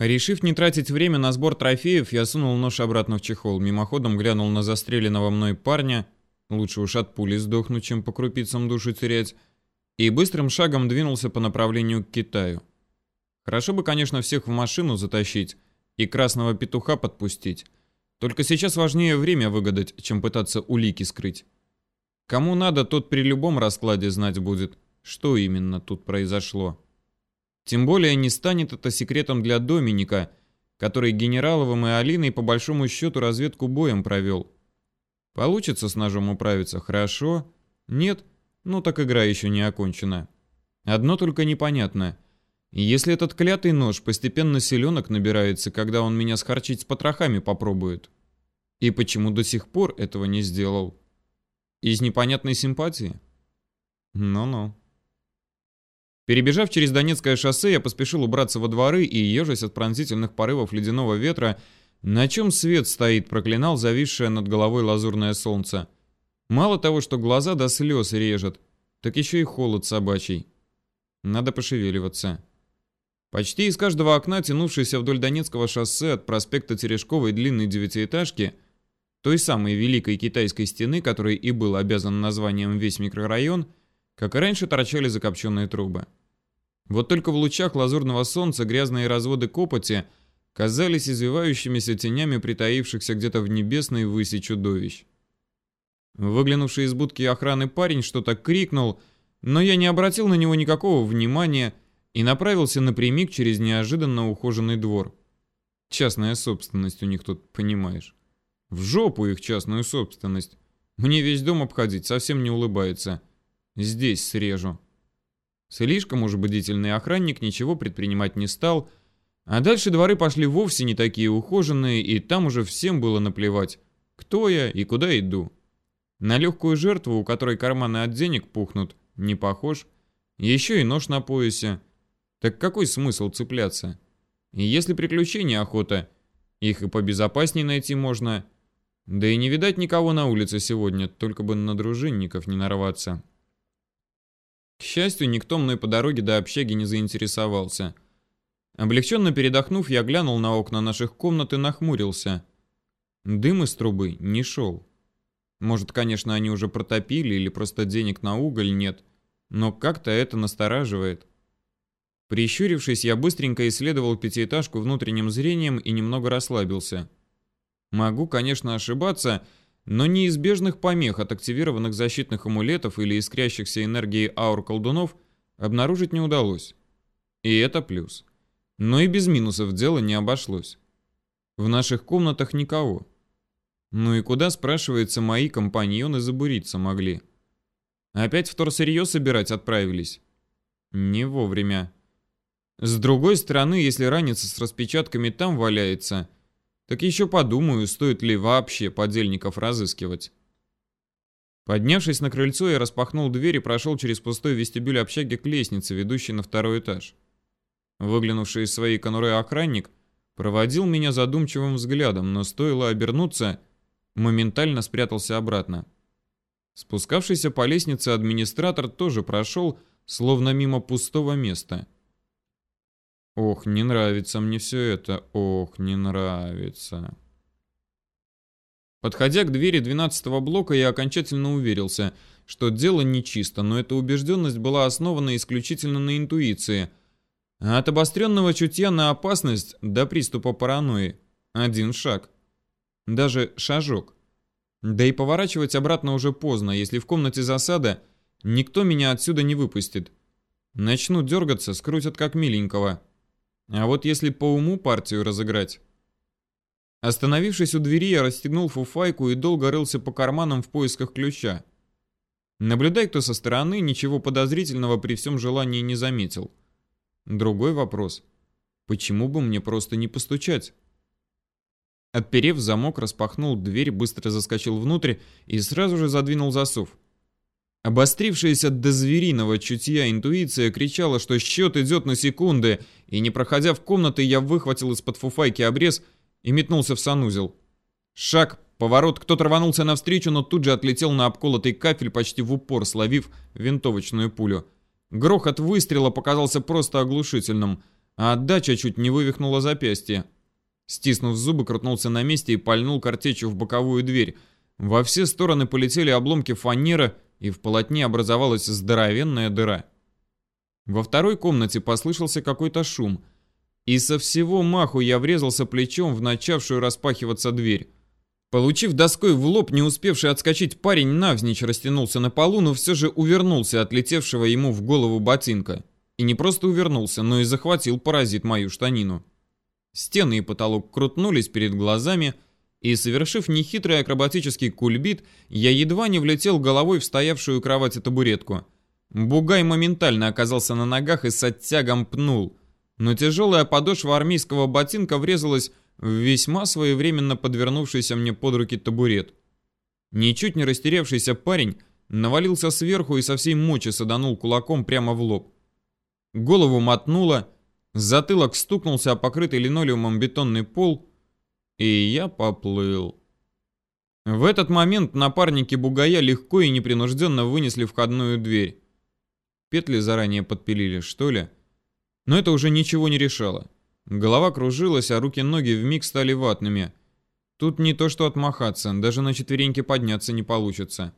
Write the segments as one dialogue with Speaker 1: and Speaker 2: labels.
Speaker 1: Решив не тратить время на сбор трофеев, я сунул нож обратно в чехол, мимоходом глянул на застреленного мной парня, лучше уж от пули сдохнуть, чем по крупицам душу терять, и быстрым шагом двинулся по направлению к Китаю. Хорошо бы, конечно, всех в машину затащить и красного петуха подпустить. Только сейчас важнее время выгадать, чем пытаться улики скрыть. Кому надо, тот при любом раскладе знать будет, что именно тут произошло. Тем более не станет это секретом для Доминика, который Генераловым и Алиной по большому счету разведку боем провел. Получится с ножом управиться хорошо, нет, ну так игра еще не окончена. Одно только непонятно. Если этот клятый нож постепенно селенок набирается, когда он меня схарчить с потрохами попробует. И почему до сих пор этого не сделал? Из непонятной симпатии? Ну-ну. Перебежав через Донецкое шоссе, я поспешил убраться во дворы и, ежась от пронзительных порывов ледяного ветра, на чем свет стоит, проклинал зависшее над головой лазурное солнце. Мало того, что глаза до слез режет, так еще и холод собачий. Надо пошевеливаться. Почти из каждого окна, тянувшейся вдоль Донецкого шоссе от проспекта Терешковой длинной девятиэтажки, той самой Великой Китайской стены, которой и был обязан названием весь микрорайон, как и раньше торчали закопченные трубы. Вот только в лучах лазурного солнца грязные разводы копоти казались извивающимися тенями притаившихся где-то в небесной выси чудовищ. Выглянувший из будки охраны парень что-то крикнул, но я не обратил на него никакого внимания и направился напрямик через неожиданно ухоженный двор. Частная собственность у них тут, понимаешь. В жопу их частную собственность. Мне весь дом обходить совсем не улыбается. Здесь срежу. Слишком уж бдительный охранник ничего предпринимать не стал, а дальше дворы пошли вовсе не такие ухоженные, и там уже всем было наплевать, кто я и куда иду. На легкую жертву, у которой карманы от денег пухнут, не похож. Еще и нож на поясе. Так какой смысл цепляться? И если приключения охота, их и побезопаснее найти можно. Да и не видать никого на улице сегодня, только бы на дружинников не нарваться. К счастью, никто мной по дороге до общаги не заинтересовался. Облегченно передохнув, я глянул на окна наших комнат и нахмурился. Дым из трубы не шел. Может, конечно, они уже протопили или просто денег на уголь нет, но как-то это настораживает. Прищурившись, я быстренько исследовал пятиэтажку внутренним зрением и немного расслабился. Могу, конечно, ошибаться, но неизбежных помех от активированных защитных амулетов или искрящихся энергией аур колдунов обнаружить не удалось. И это плюс. Но и без минусов дело не обошлось. В наших комнатах никого. Ну и куда, спрашивается, мои компаньоны забуриться могли? Опять вторсырье собирать отправились? Не вовремя. С другой стороны, если ранец с распечатками там валяется – так еще подумаю, стоит ли вообще подельников разыскивать. Поднявшись на крыльцо, я распахнул дверь и прошел через пустой вестибюль общаги к лестнице, ведущей на второй этаж. Выглянувший из своей конуры охранник проводил меня задумчивым взглядом, но стоило обернуться, моментально спрятался обратно. Спускавшийся по лестнице администратор тоже прошел, словно мимо пустого места — Ох, не нравится мне все это. Ох, не нравится. Подходя к двери 12 блока, я окончательно уверился, что дело нечисто, но эта убежденность была основана исключительно на интуиции. А от обостренного чутья на опасность до приступа паранойи один шаг. Даже шажок. Да и поворачивать обратно уже поздно, если в комнате засада, никто меня отсюда не выпустит. Начну дергаться, скрутят как миленького. А вот если по уму партию разыграть... Остановившись у двери, я расстегнул фуфайку и долго рылся по карманам в поисках ключа. Наблюдай кто со стороны, ничего подозрительного при всем желании не заметил. Другой вопрос. Почему бы мне просто не постучать? Отперев замок, распахнул дверь, быстро заскочил внутрь и сразу же задвинул засов. Обострившаяся до звериного чутья интуиция кричала, что счет идет на секунды, и не проходя в комнаты, я выхватил из-под фуфайки обрез и метнулся в санузел. Шаг, поворот, кто-то рванулся навстречу, но тут же отлетел на обколотый кафель почти в упор, словив винтовочную пулю. Грохот выстрела показался просто оглушительным, а отдача чуть не вывихнула запястье. Стиснув зубы, крутнулся на месте и пальнул картечью в боковую дверь. Во все стороны полетели обломки фанеры, и в полотне образовалась здоровенная дыра. Во второй комнате послышался какой-то шум, и со всего маху я врезался плечом в начавшую распахиваться дверь. Получив доской в лоб, не успевший отскочить парень навзничь растянулся на полу, но все же увернулся от летевшего ему в голову ботинка. И не просто увернулся, но и захватил паразит мою штанину. Стены и потолок крутнулись перед глазами, и, совершив нехитрый акробатический кульбит, я едва не влетел головой в стоявшую кровать табуретку. Бугай моментально оказался на ногах и с оттягом пнул, но тяжелая подошва армейского ботинка врезалась в весьма своевременно подвернувшийся мне под руки табурет. Ничуть не растерявшийся парень навалился сверху и со всей мочи саданул кулаком прямо в лоб. Голову мотнуло, затылок стукнулся о покрытый линолеумом бетонный пол, и я поплыл. В этот момент напарники бугая легко и непринужденно вынесли входную дверь. Петли заранее подпилили, что ли? Но это уже ничего не решало. Голова кружилась, а руки-ноги вмиг стали ватными. Тут не то что отмахаться, даже на четвереньки подняться не получится.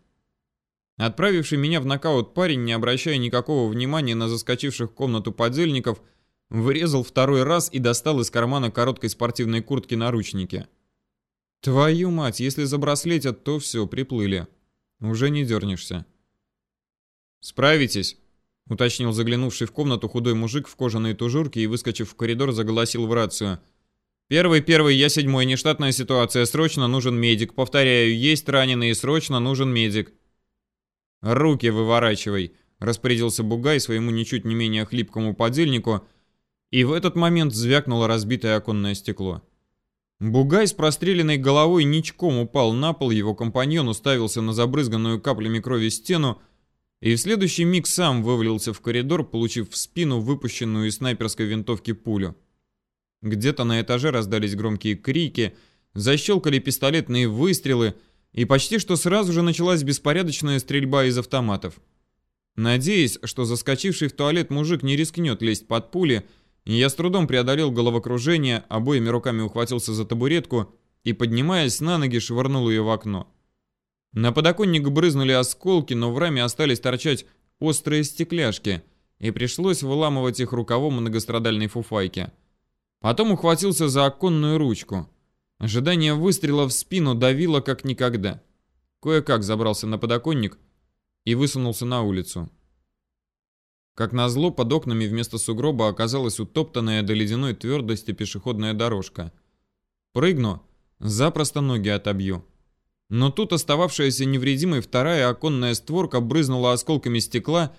Speaker 1: Отправивший меня в нокаут парень, не обращая никакого внимания на заскочивших в комнату подельников, вырезал второй раз и достал из кармана короткой спортивной куртки наручники. Твою мать, если забраслетят, то все, приплыли. Уже не дернешься. «Справитесь?» уточнил заглянувший в комнату худой мужик в кожаной тужурке и, выскочив в коридор, заголосил в рацию. «Первый, первый, я седьмой, нештатная ситуация, срочно нужен медик. Повторяю, есть раненые, срочно нужен медик». «Руки выворачивай», — распорядился Бугай своему ничуть не менее хлипкому подельнику, и в этот момент звякнуло разбитое оконное стекло. Бугай с простреленной головой ничком упал на пол, его компаньон уставился на забрызганную каплями крови стену, и в следующий миг сам вывалился в коридор, получив в спину выпущенную из снайперской винтовки пулю. Где-то на этаже раздались громкие крики, защелкали пистолетные выстрелы, и почти что сразу же началась беспорядочная стрельба из автоматов. Надеясь, что заскочивший в туалет мужик не рискнет лезть под пули, я с трудом преодолел головокружение, обоими руками ухватился за табуретку и, поднимаясь на ноги, швырнул ее в окно. На подоконник брызнули осколки, но в раме остались торчать острые стекляшки, и пришлось выламывать их рукавом многострадальной фуфайки. Потом ухватился за оконную ручку. Ожидание выстрела в спину давило как никогда. Кое-как забрался на подоконник и высунулся на улицу. Как назло, под окнами вместо сугроба оказалась утоптанная до ледяной твердости пешеходная дорожка. Прыгну, запросто ноги отобью. Но тут остававшаяся невредимой вторая оконная створка брызнула осколками стекла,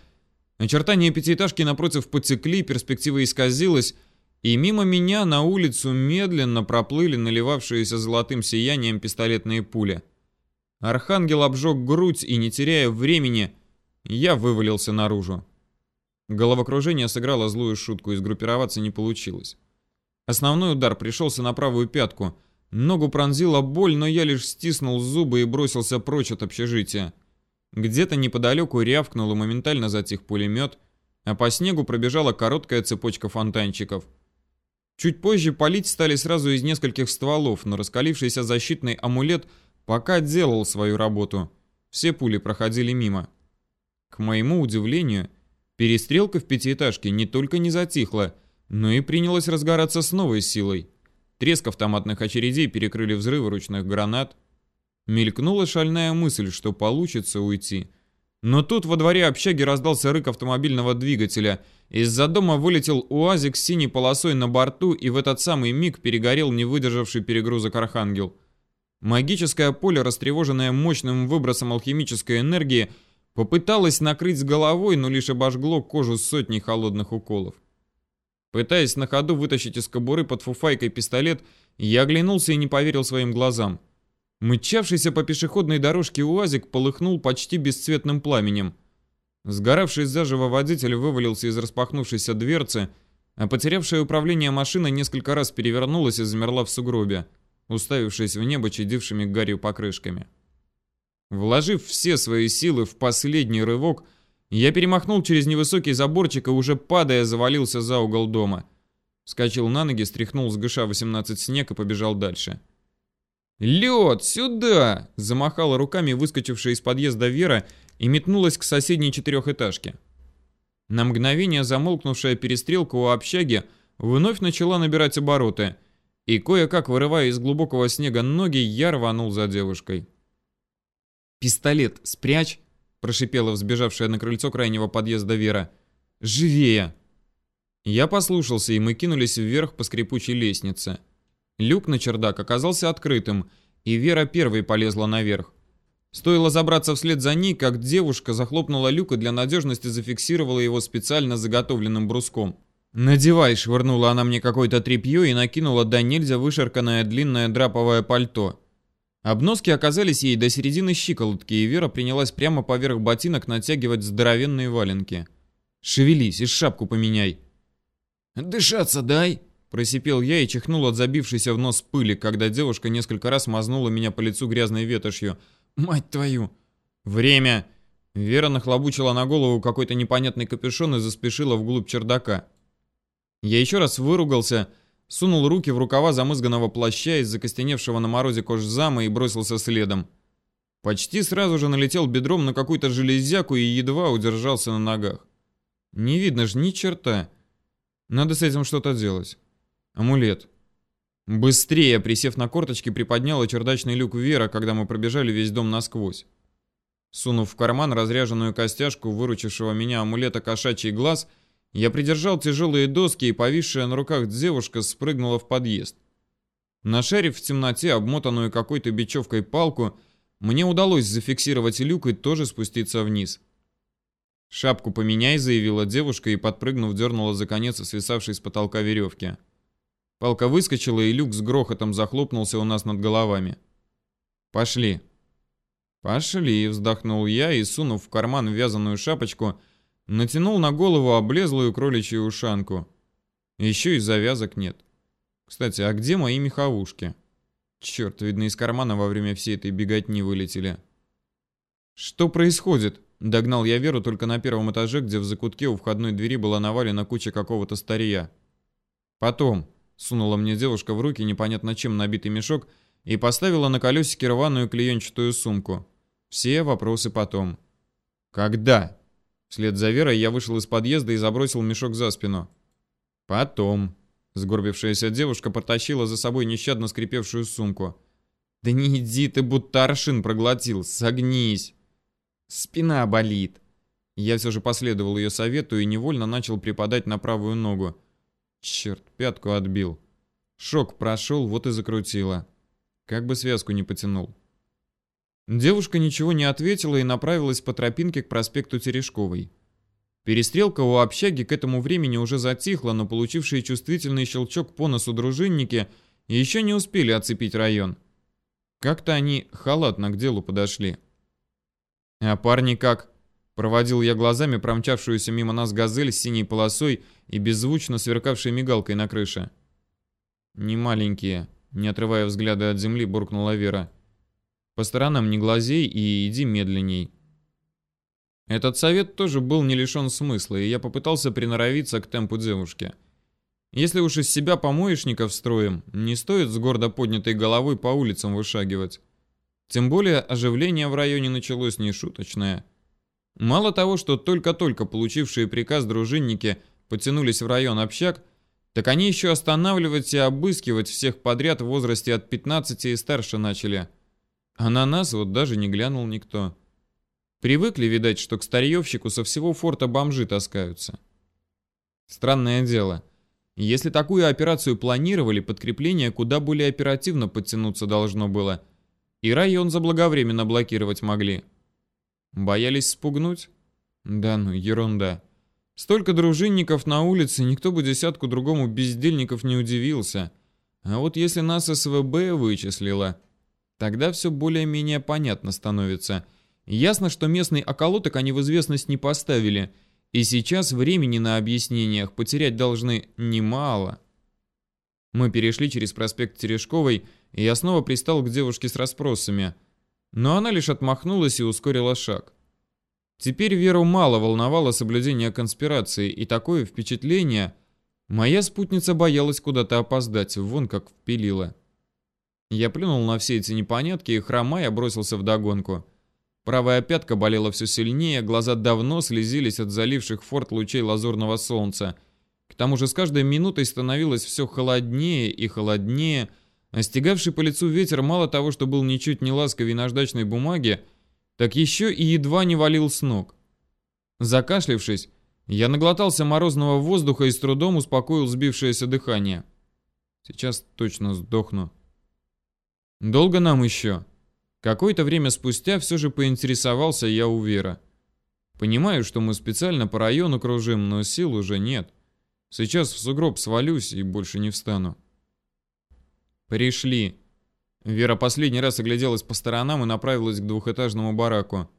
Speaker 1: очертания пятиэтажки напротив потекли, перспектива исказилась, и мимо меня на улицу медленно проплыли наливавшиеся золотым сиянием пистолетные пули. Архангел обжег грудь, и, не теряя времени, я вывалился наружу. Головокружение сыграло злую шутку, и сгруппироваться не получилось. Основной удар пришелся на правую пятку — Ногу пронзила боль, но я лишь стиснул зубы и бросился прочь от общежития. Где-то неподалеку рявкнул и моментально затих пулемет, а по снегу пробежала короткая цепочка фонтанчиков. Чуть позже палить стали сразу из нескольких стволов, но раскалившийся защитный амулет пока делал свою работу. Все пули проходили мимо. К моему удивлению, перестрелка в пятиэтажке не только не затихла, но и принялась разгораться с новой силой. Треск автоматных очередей перекрыли взрывы ручных гранат. Мелькнула шальная мысль, что получится уйти. Но тут во дворе общаги раздался рык автомобильного двигателя. Из-за дома вылетел УАЗик с синей полосой на борту, и в этот самый миг перегорел не выдержавший перегрузок Архангел. Магическое поле, растревоженное мощным выбросом алхимической энергии, попыталось накрыть головой, но лишь обожгло кожу сотни холодных уколов. Пытаясь на ходу вытащить из кобуры под фуфайкой пистолет, я оглянулся и не поверил своим глазам. Мчавшийся по пешеходной дорожке УАЗик полыхнул почти бесцветным пламенем. Сгоравший заживо водитель вывалился из распахнувшейся дверцы, а потерявшая управление машина несколько раз перевернулась и замерла в сугробе, уставившись в небо чадившими гарью покрышками. Вложив все свои силы в последний рывок, я перемахнул через невысокий заборчик и уже падая завалился за угол дома. Вскочил на ноги, стряхнул с ГШ-18 снег и побежал дальше. «Лед! Сюда!» — замахала руками выскочившая из подъезда Вера и метнулась к соседней четырехэтажке. На мгновение замолкнувшая перестрелка у общаги вновь начала набирать обороты, и кое-как вырывая из глубокого снега ноги, я рванул за девушкой. «Пистолет спрячь!» – прошипела взбежавшая на крыльцо крайнего подъезда Вера. «Живее!» Я послушался, и мы кинулись вверх по скрипучей лестнице. Люк на чердак оказался открытым, и Вера первой полезла наверх. Стоило забраться вслед за ней, как девушка захлопнула люк и для надежности зафиксировала его специально заготовленным бруском. «Надевай!» — швырнула она мне какое-то тряпье и накинула до нельзя вышарканное длинное драповое пальто. Обноски оказались ей до середины щиколотки, и Вера принялась прямо поверх ботинок натягивать здоровенные валенки. «Шевелись и шапку поменяй».
Speaker 2: «Дышаться дай», —
Speaker 1: просипел я и чихнул от забившейся в нос пыли, когда девушка несколько раз мазнула меня по лицу грязной ветошью. «Мать твою!» «Время!» Вера нахлобучила на голову какой-то непонятный капюшон и заспешила вглубь чердака. Я еще раз выругался, — сунул руки в рукава замызганного плаща из закостеневшего на морозе кожзама и бросился следом. Почти сразу же налетел бедром на какую-то железяку и едва удержался на ногах. Не видно ж ни черта. Надо с этим что-то делать. Амулет. Быстрее, присев на корточки, приподняла чердачный люк Вера, когда мы пробежали весь дом насквозь. Сунув в карман разряженную костяшку выручившего меня амулета кошачий глаз — я придержал тяжелые доски, и повисшая на руках девушка спрыгнула в подъезд. Нашарив в темноте обмотанную какой-то бечевкой палку, мне удалось зафиксировать люк и тоже спуститься вниз. «Шапку поменяй», — заявила девушка и, подпрыгнув, дернула за конец свисавшей с потолка веревки. Палка выскочила, и люк с грохотом захлопнулся у нас над головами. «Пошли». «Пошли», — вздохнул я и, сунув в карман вязаную шапочку, — Натянул на голову облезлую кроличью ушанку. Еще и завязок нет. Кстати, а где мои меховушки? Черт, видно, из кармана во время всей этой беготни вылетели. Что происходит? Догнал я Веру только на первом этаже, где в закутке у входной двери была навалена куча какого-то старья. Потом сунула мне девушка в руки непонятно чем набитый мешок и поставила на колесике рваную клеенчатую сумку. Все вопросы потом. Когда? Вслед за Верой я вышел из подъезда и забросил мешок за спину. Потом. Сгорбившаяся девушка потащила за собой нещадно скрипевшую сумку. «Да не иди ты, будто аршин проглотил, согнись!» «Спина болит!» Я все же последовал ее совету и невольно начал припадать на правую ногу. Черт, пятку отбил. Шок прошел, вот и закрутило. Как бы связку не потянул. Девушка ничего не ответила и направилась по тропинке к проспекту Терешковой. Перестрелка у общаги к этому времени уже затихла, но получившие чувствительный щелчок по носу дружинники еще не успели оцепить район. Как-то они халатно к делу подошли. «А парни как?» Проводил я глазами промчавшуюся мимо нас газель с синей полосой и беззвучно сверкавшей мигалкой на крыше. «Не маленькие», — не отрывая взгляда от земли, буркнула Вера. По сторонам не глазей и иди медленней. Этот совет тоже был не лишен смысла, и я попытался приноровиться к темпу девушки. Если уж из себя помоечников строим, не стоит с гордо поднятой головой по улицам вышагивать. Тем более оживление в районе началось нешуточное. Мало того, что только-только получившие приказ дружинники потянулись в район общак, так они еще останавливать и обыскивать всех подряд в возрасте от 15 и старше начали – а на нас вот даже не глянул никто. Привыкли, видать, что к старьевщику со всего форта бомжи таскаются. Странное дело. Если такую операцию планировали, подкрепление куда более оперативно подтянуться должно было. И район заблаговременно блокировать могли. Боялись спугнуть? Да ну, ерунда. Столько дружинников на улице, никто бы десятку другому бездельников не удивился. А вот если нас СВБ вычислила, Тогда все более-менее понятно становится. Ясно, что местный околоток они в известность не поставили, и сейчас времени на объяснениях потерять должны немало. Мы перешли через проспект Терешковой, и я снова пристал к девушке с расспросами. Но она лишь отмахнулась и ускорила шаг. Теперь Веру мало волновало соблюдение конспирации, и такое впечатление, Моя спутница боялась куда-то опоздать, вон как впилила. Я плюнул на все эти непонятки и, хромая, бросился в догонку. Правая пятка болела все сильнее, глаза давно слезились от заливших форт лучей лазурного солнца. К тому же с каждой минутой становилось все холоднее и холоднее, а по лицу ветер мало того, что был ничуть не ласковей наждачной бумаги, так еще и едва не валил с ног. Закашлившись, я наглотался морозного воздуха и с трудом успокоил сбившееся дыхание. Сейчас точно сдохну. Долго нам еще? Какое-то время спустя все же поинтересовался я у Вера. Понимаю, что мы специально по району кружим, но сил уже нет. Сейчас в сугроб свалюсь и больше не встану. Пришли. Вера последний раз огляделась по сторонам и направилась к двухэтажному бараку.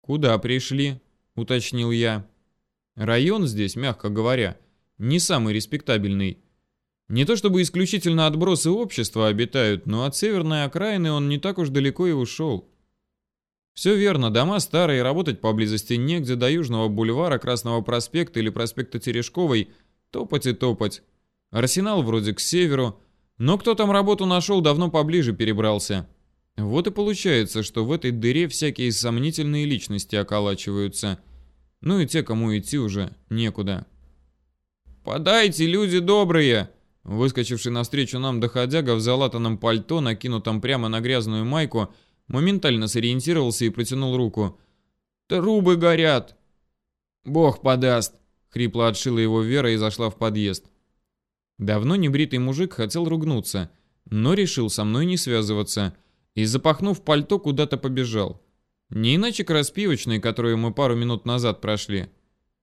Speaker 1: «Куда пришли?» — уточнил я. «Район здесь, мягко говоря, не самый респектабельный. Не то чтобы исключительно отбросы общества обитают, но от северной окраины он не так уж далеко и ушел. Все верно, дома старые, работать поблизости негде, до Южного бульвара, Красного проспекта или проспекта Терешковой топать и топать. Арсенал вроде к северу, но кто там работу нашел, давно поближе перебрался. Вот и получается, что в этой дыре всякие сомнительные личности околачиваются. Ну и те, кому идти уже некуда. «Подайте, люди добрые!» Выскочивший навстречу нам доходяга в залатанном пальто, накинутом прямо на грязную майку, моментально сориентировался и протянул руку. «Трубы горят!» «Бог подаст!» — хрипло отшила его Вера и зашла в подъезд. Давно небритый мужик хотел ругнуться, но решил со мной не связываться и, запахнув пальто, куда-то побежал. Не иначе к распивочной, которую мы пару минут назад прошли.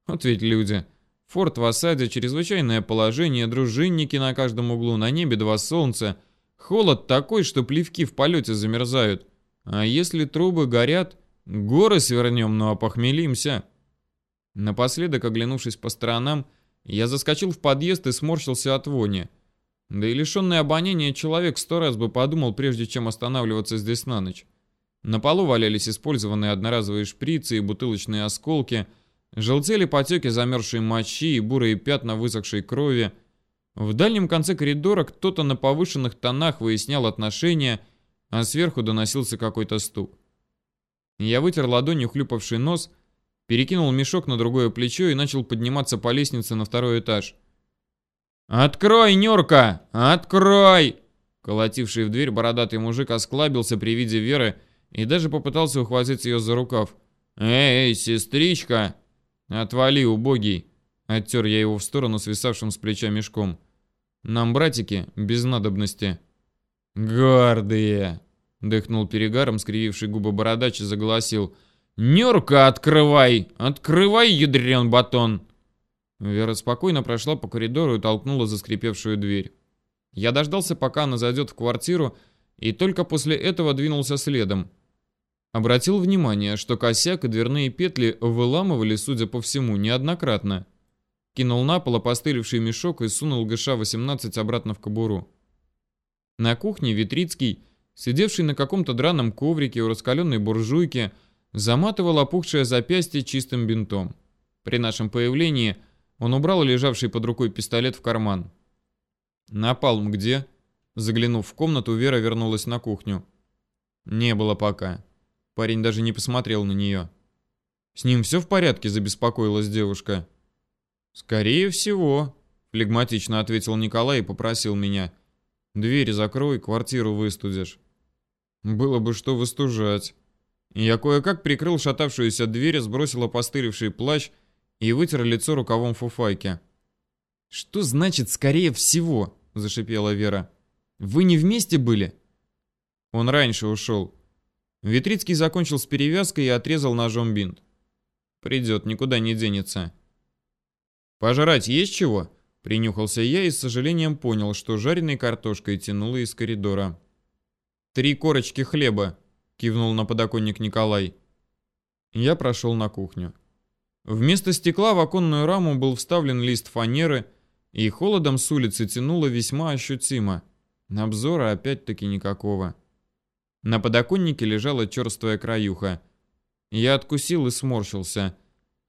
Speaker 1: Вот ведь люди. Форт в осаде, чрезвычайное положение, дружинники на каждом углу, на небе два солнца. Холод такой, что плевки в полете замерзают. А если трубы горят, горы свернем, но опохмелимся. Напоследок, оглянувшись по сторонам, я заскочил в подъезд и сморщился от вони. Да и лишенный обоняния человек сто раз бы подумал, прежде чем останавливаться здесь на ночь. На полу валялись использованные одноразовые шприцы и бутылочные осколки – Желтели потеки замерзшей мочи и бурые пятна высохшей крови. В дальнем конце коридора кто-то на повышенных тонах выяснял отношения, а сверху доносился какой-то стук. Я вытер ладонью хлюпавший нос, перекинул мешок на другое плечо и начал подниматься по лестнице на второй этаж. «Открой, Нюрка! Открой!» Колотивший в дверь бородатый мужик осклабился при виде Веры и даже попытался ухватить ее за рукав. «Эй, сестричка!» «Отвали, убогий!» Оттер я его в сторону свисавшим с плеча мешком. «Нам, братики, без надобности». «Гордые!» Дыхнул перегаром, скрививший губы бородач и заголосил. «Нюрка, открывай! Открывай, ядрен батон!» Вера спокойно прошла по коридору и толкнула заскрипевшую дверь. Я дождался, пока она зайдет в квартиру, и только после этого двинулся следом. Обратил внимание, что косяк и дверные петли выламывали, судя по всему, неоднократно. Кинул на пол опостылевший мешок и сунул ГШ-18 обратно в кобуру. На кухне Витрицкий, сидевший на каком-то драном коврике у раскаленной буржуйки, заматывал опухшее запястье чистым бинтом. При нашем появлении он убрал лежавший под рукой пистолет в карман. «Напалм где?» Заглянув в комнату, Вера вернулась на кухню. «Не было пока». Парень даже не посмотрел на нее. «С ним все в порядке?» – забеспокоилась девушка. «Скорее всего», – флегматично ответил Николай и попросил меня. «Дверь закрой, квартиру выстудишь». «Было бы что выстужать». Я кое-как прикрыл шатавшуюся дверь, сбросил опостылевший плащ и вытер лицо рукавом фуфайки. «Что значит «скорее всего»?» – зашипела Вера. «Вы не вместе были?» «Он раньше ушел. Витрицкий закончил с перевязкой и отрезал ножом бинт. Придет, никуда не денется. «Пожрать есть чего?» Принюхался я и с сожалением понял, что жареной картошкой тянуло из коридора. «Три корочки хлеба», — кивнул на подоконник Николай. Я прошел на кухню. Вместо стекла в оконную раму был вставлен лист фанеры, и холодом с улицы тянуло весьма ощутимо. Обзора опять-таки никакого. На подоконнике лежала черствая краюха. Я откусил и сморщился.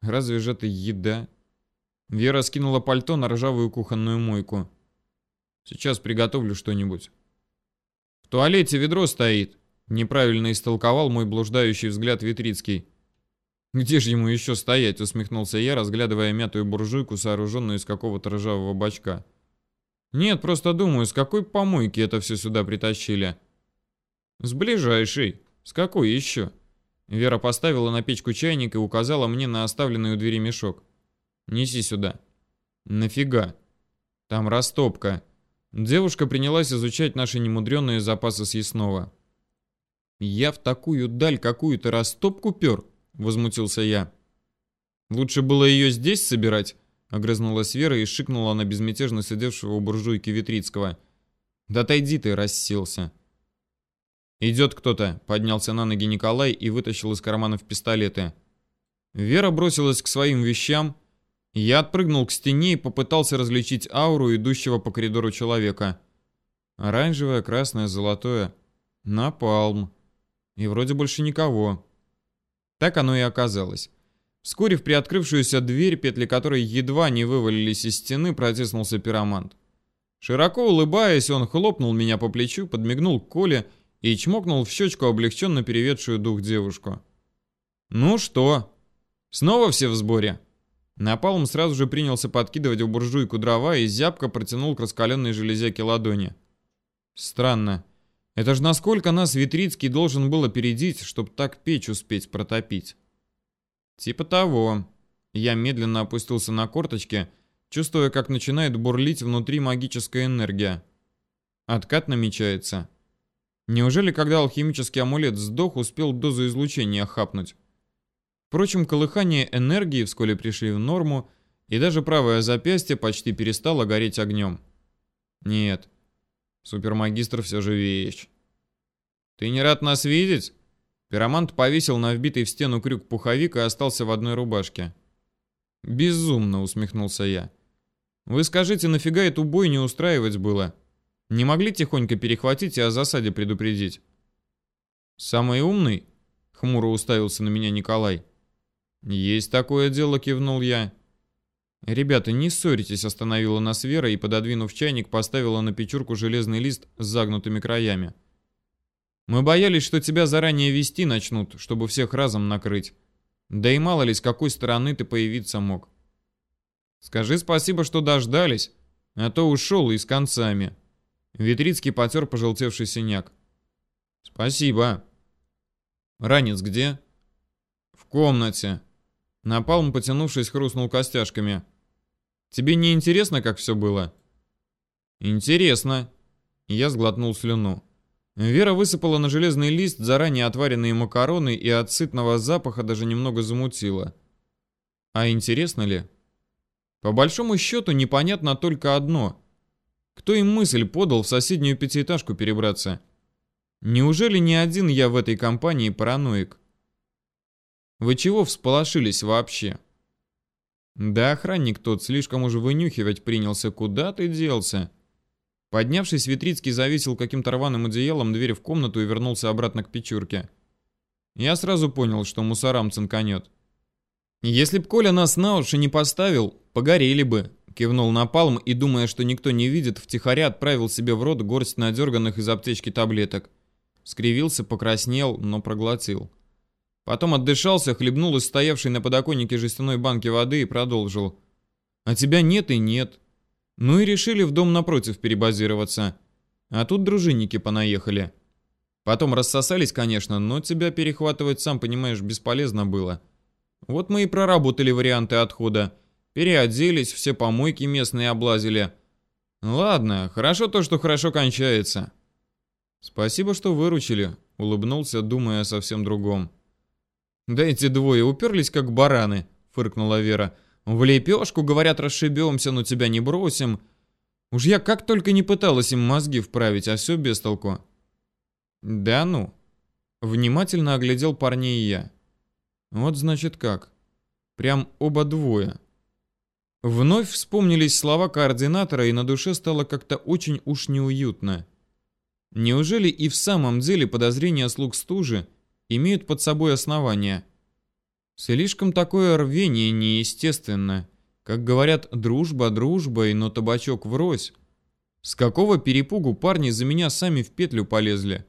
Speaker 1: Разве же это еда? Вера скинула пальто на ржавую кухонную мойку. Сейчас приготовлю что-нибудь. В туалете ведро стоит. Неправильно истолковал мой блуждающий взгляд Витрицкий. «Где же ему еще стоять?» — усмехнулся я, разглядывая мятую буржуйку, сооруженную из какого-то ржавого бачка. «Нет, просто думаю, с какой помойки это все сюда притащили?» «С ближайшей. С какой еще?» Вера поставила на печку чайник и указала мне на оставленный у двери мешок. «Неси сюда». «Нафига?» «Там растопка». Девушка принялась изучать наши немудренные запасы съестного. «Я в такую даль какую-то растопку пер?» — возмутился я. «Лучше было ее здесь собирать?» — огрызнулась Вера и шикнула на безмятежно сидевшего у буржуйки Витрицкого. «Да отойди ты, расселся!» «Идет кто-то», — поднялся на ноги Николай и вытащил из карманов пистолеты. Вера бросилась к своим вещам. Я отпрыгнул к стене и попытался различить ауру идущего по коридору человека. Оранжевое, красное, золотое. Напалм. И вроде больше никого. Так оно и оказалось. Вскоре в приоткрывшуюся дверь, петли которой едва не вывалились из стены, протиснулся пиромант. Широко улыбаясь, он хлопнул меня по плечу, подмигнул Коле и чмокнул в щечку облегченно переведшую дух девушку. «Ну что? Снова все в сборе?» Напалм сразу же принялся подкидывать в буржуйку дрова и зябко протянул к раскаленной железяке ладони. «Странно. Это же насколько нас Витрицкий должен был опередить, чтобы так печь успеть протопить? Типа того. Я медленно опустился на корточки, чувствуя, как начинает бурлить внутри магическая энергия. Откат намечается. Неужели, когда алхимический амулет сдох, успел дозу излучения хапнуть? Впрочем, колыхания энергии вскоре пришли в норму, и даже правое запястье почти перестало гореть огнем. Нет, Супермагистр все же вещь. Ты не рад нас видеть? Пиромант повесил на вбитый в стену крюк пуховик и остался в одной рубашке. Безумно, усмехнулся я. Вы скажите, нафига эту не устраивать было? Не могли тихонько перехватить и о засаде предупредить? Самый умный? Хмуро уставился на меня Николай. Есть такое дело, кивнул я. «Ребята, не ссоритесь», — остановила нас Вера и, пододвинув чайник, поставила на печурку железный лист с загнутыми краями. «Мы боялись, что тебя заранее вести начнут, чтобы всех разом накрыть. Да и мало ли, с какой стороны ты появиться мог. Скажи спасибо, что дождались, а то ушел и с концами». Витрицкий потер пожелтевший синяк. «Спасибо». «Ранец где?» «В комнате». Напалм, потянувшись, хрустнул костяшками. Тебе не интересно, как все было?» «Интересно». Я сглотнул слюну. Вера высыпала на железный лист заранее отваренные макароны и от сытного запаха даже немного замутила. А интересно ли? По большому счету непонятно только одно. Кто им мысль подал в соседнюю пятиэтажку перебраться? Неужели не один я в этой компании параноик? Вы чего всполошились вообще? Да охранник тот слишком уж вынюхивать принялся. Куда ты делся? Поднявшись, Витрицкий зависел каким-то рваным одеялом дверь в комнату и вернулся обратно к печурке. Я сразу понял, что мусорам цинканет. «Если б Коля нас на уши не поставил, погорели бы», — кивнул Напалм и, думая, что никто не видит, втихаря отправил себе в рот горсть надерганных из аптечки таблеток. Скривился, покраснел, но проглотил. Потом отдышался, хлебнул из стоявшей на подоконнике жестяной банки воды и продолжил. «А тебя нет и нет. Ну и решили в дом напротив перебазироваться. А тут дружинники понаехали. Потом рассосались, конечно, но тебя перехватывать, сам понимаешь, бесполезно было. Вот мы и проработали варианты отхода. Переоделись, все помойки местные облазили. Ладно, хорошо то, что хорошо кончается». «Спасибо, что выручили», — улыбнулся, думая о совсем другом. «Да эти двое уперлись, как бараны», — фыркнула Вера. «В лепешку, говорят, расшибемся, но тебя не бросим. Уж я как только не пыталась им мозги вправить, а все без толку». «Да ну». Внимательно оглядел парней я. «Вот значит как. Прям оба двое». Вновь вспомнились слова координатора, и на душе стало как-то очень уж неуютно. Неужели и в самом деле подозрения слуг стужи — имеют под собой основания. Слишком такое рвение неестественно, Как говорят, дружба дружбой, но табачок врозь. С какого перепугу парни за меня сами в петлю полезли?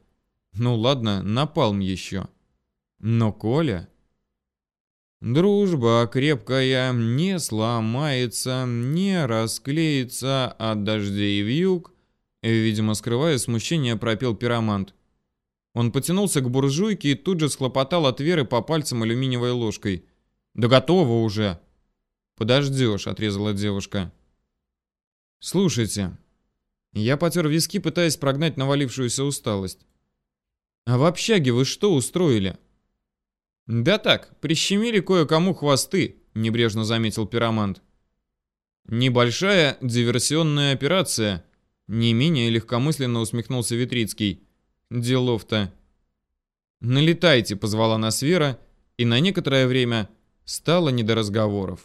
Speaker 1: Ну ладно, напалм еще. Но Коля... Дружба крепкая не сломается, не расклеится от дождей в юг. Видимо, скрывая смущение, пропел пиромант. Он потянулся к буржуйке и тут же схлопотал от Веры по пальцам алюминиевой ложкой. «Да готово уже!» «Подождешь», — отрезала девушка. «Слушайте». Я потер виски, пытаясь прогнать навалившуюся усталость. «А в общаге вы что устроили?» «Да так, прищемили кое-кому хвосты», — небрежно заметил пиромант. «Небольшая диверсионная операция», — не менее легкомысленно усмехнулся Витрицкий. «Делов-то». «Налетайте», — позвала нас Вера, и на некоторое время стало не до разговоров.